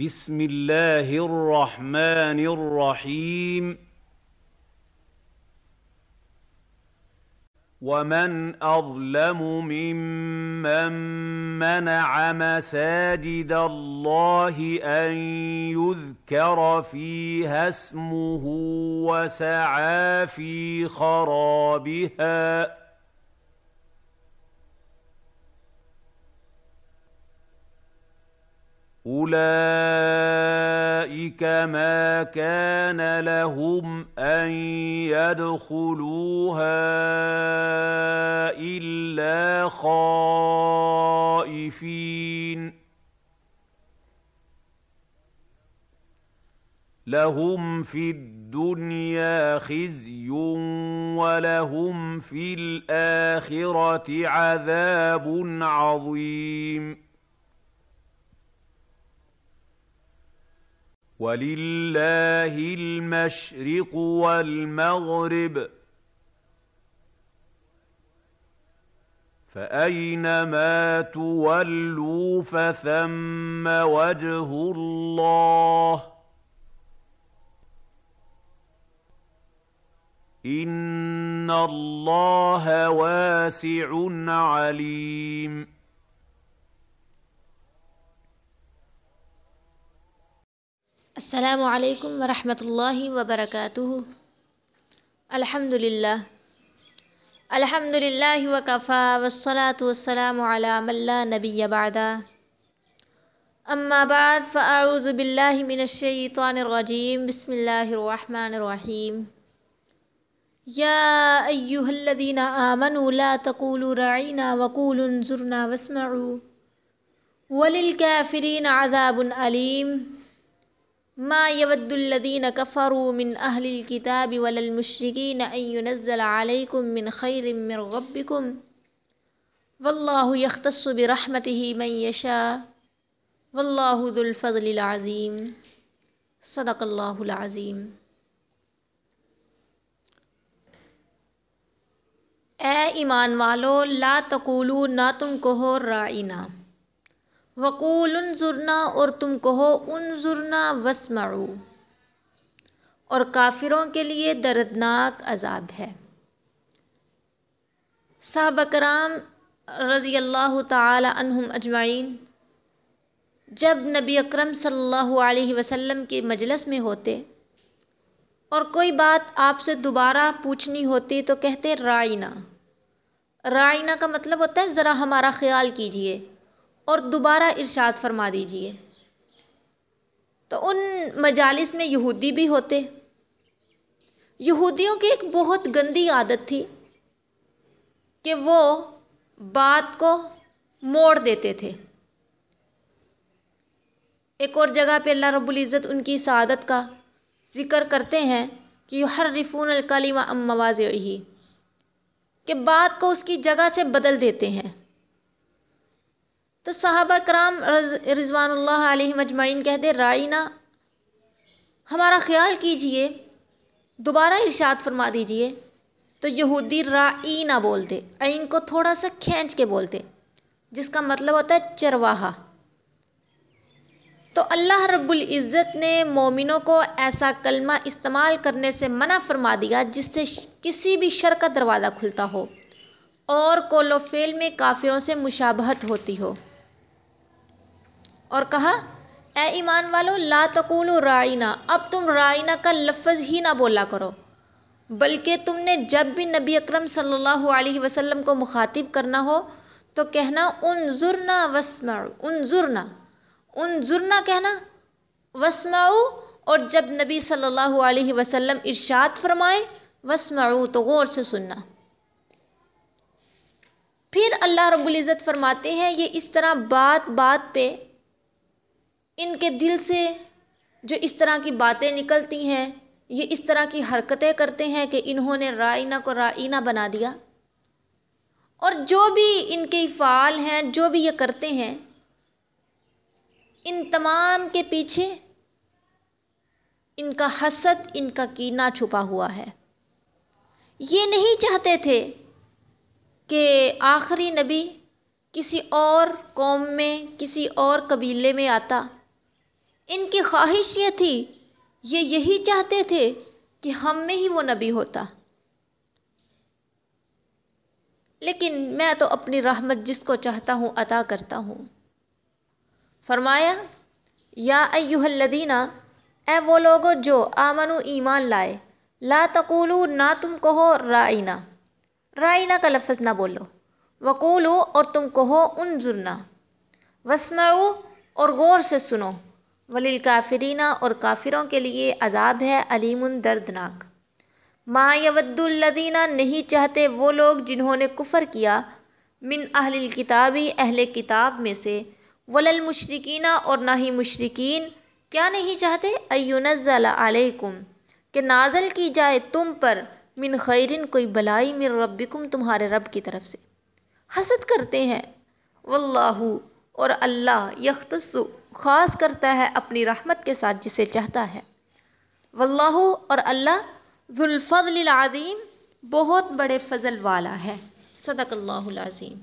بسم الله الرحمن الرحيم ومن اظلم ممن منع مساجد الله ان يذكر فيها اسمه وسعى في خرابها اولئك ما كان لهم ان يدخلوها الا خائفين لهم في الدنيا خزي ولهم في الاخره عذاب عظيم ولله المشرق والمغرب فاينما تولوا فثم وجه الله ان الله واسع عليم السلام علیکم ورحمۃ اللہ وبرکاتہ۔ الحمد للہ الحمد للہ وکفا وسلاۃ والسلام علام اللہ نبی بعدا اما بعد، فاعوذ باللہ من الشیطان الرجیم۔ بسم اللہ الرحمن الرحیم۔ یا ایہا الذین آمنوا لا تقولوا رعینا وقولوا انظرنا واسمعوا۔ وللکافرین عذاب علیم۔ ما يود الذين كفروا من أهل الكتاب ولا المشركين أن ينزل عليكم من خير من ربكم والله يختص برحمته من يشاء والله ذو الفضل العظيم. صدق الله العظيم. اے ایمان والو، لا تقولو، نہ تم کہو رائنا وقول انظرنا اور تم کہو انظرنا وسمعو اور کافروں کے لیے دردناک عذاب ہے۔ صحابہ کرام رضی اللہ تعالی عنہم اجمعین، جب نبی اکرم صلی اللہ علیہ وسلم کے مجلس میں ہوتے اور کوئی بات آپ سے دوبارہ پوچھنی ہوتی تو کہتے، رائنا۔ رائنا کا مطلب ہوتا ہے، ذرا ہمارا خیال کیجیے۔ اور دوبارہ ارشاد فرما دیجیے۔ تو ان مجالس میں یہودی بھی ہوتے۔ یہودیوں کی ایک بہت گندی عادت تھی کہ وہ بات کو موڑ دیتے تھے۔ ایک اور جگہ پہ اللہ رب العزت ان کی سعادت کا ذکر کرتے ہیں کہ ہر رفون الکلیم ام مواز ہی کہ بات کو اس کی جگہ سے بدل دیتے ہیں۔ تو صحابہ کرام رضوان اللہ علیہ مجمعین کہتے رائنا ہمارا خیال کیجیے، دوبارہ ارشاد فرما دیجیے۔ تو یہودی رائنا بولتے، عین کو تھوڑا سا کھینچ کے بولتے، جس کا مطلب ہوتا ہے چرواہا۔ تو اللہ رب العزت نے مومنوں کو ایسا کلمہ استعمال کرنے سے منع فرما دیا، جس سے کسی بھی شر کا دروازہ کھلتا ہو، اور کول و فیل میں کافروں سے مشابہت ہوتی ہو۔ اور کہا، اے ایمان والو، لا تقولوا رائنا اب تم رائنا کا لفظ ہی نہ بولا کرو۔ بلکہ تم نے جب بھی نبی اکرم صلی اللہ علیہ وسلم کو مخاطب کرنا ہو تو کہنا، انظرنا واسمعوا۔ انظرنا۔ انظرنا کہنا، واسمعوا۔ اور جب نبی صلی اللہ علیہ وسلم ارشاد فرمائے، واسمعوا، تو غور سے سننا۔ پھر اللہ رب العزت فرماتے ہیں، یہ اس طرح بات بات پہ ان کے دل سے جو اس طرح کی باتیں نکلتی ہیں، یہ اس طرح کی حرکتیں کرتے ہیں کہ انہوں نے رائنا کو رائنا بنا دیا۔ اور جو بھی ان کے افعال ہیں، جو بھی یہ کرتے ہیں، ان تمام کے پیچھے ان کا حسد، ان کا کینہ چھپا ہوا ہے۔ یہ نہیں چاہتے تھے کہ آخری نبی کسی اور قوم میں، کسی اور قبیلے میں آتا۔ کی خواہش یہ تھی، یہ یہی چاہتے تھے کہ ہم میں ہی وہ نبی ہوتا۔ لیکن میں تو اپنی رحمت جس کو چاہتا ہوں عطا کرتا ہوں۔ فرمایا، یا ایوہ الذین، اے وہ لوگ جو آمنو ایمان لائے، لا تقولو، نہ تم کہو رائنا۔ رائنا کا لفظ نہ بولو۔ وقولو اور تم کہو انظرنا۔ وسمعو اور غور سے سنو۔ ولیل کافرینہ اور کافروں کے لیے عذاب ہے، علیم دردناک۔ ما یود الدینہ نہیں چاہتے وہ لوگ جنہوں نے کفر کیا، من اہل الکتابی اہل کتاب میں سے۔ ولل مشرقینہ اور نہ ہی مشرقین کیا نہیں چاہتے؟ ایونزل علیکم، کہ نازل کی جائے تم پر، من خیرن، کوئی بلائی من ربکم تمہارے رب کی طرف سے۔ حسد کرتے ہیں۔ واللہ اور اللہ یختص خاص کرتا ہے اپنی رحمت کے ساتھ جسے چاہتا ہے۔ واللہ اور اللہ ذوالفضل العظیم بہت بڑے فضل والا ہے۔ صدق اللہ العظیم۔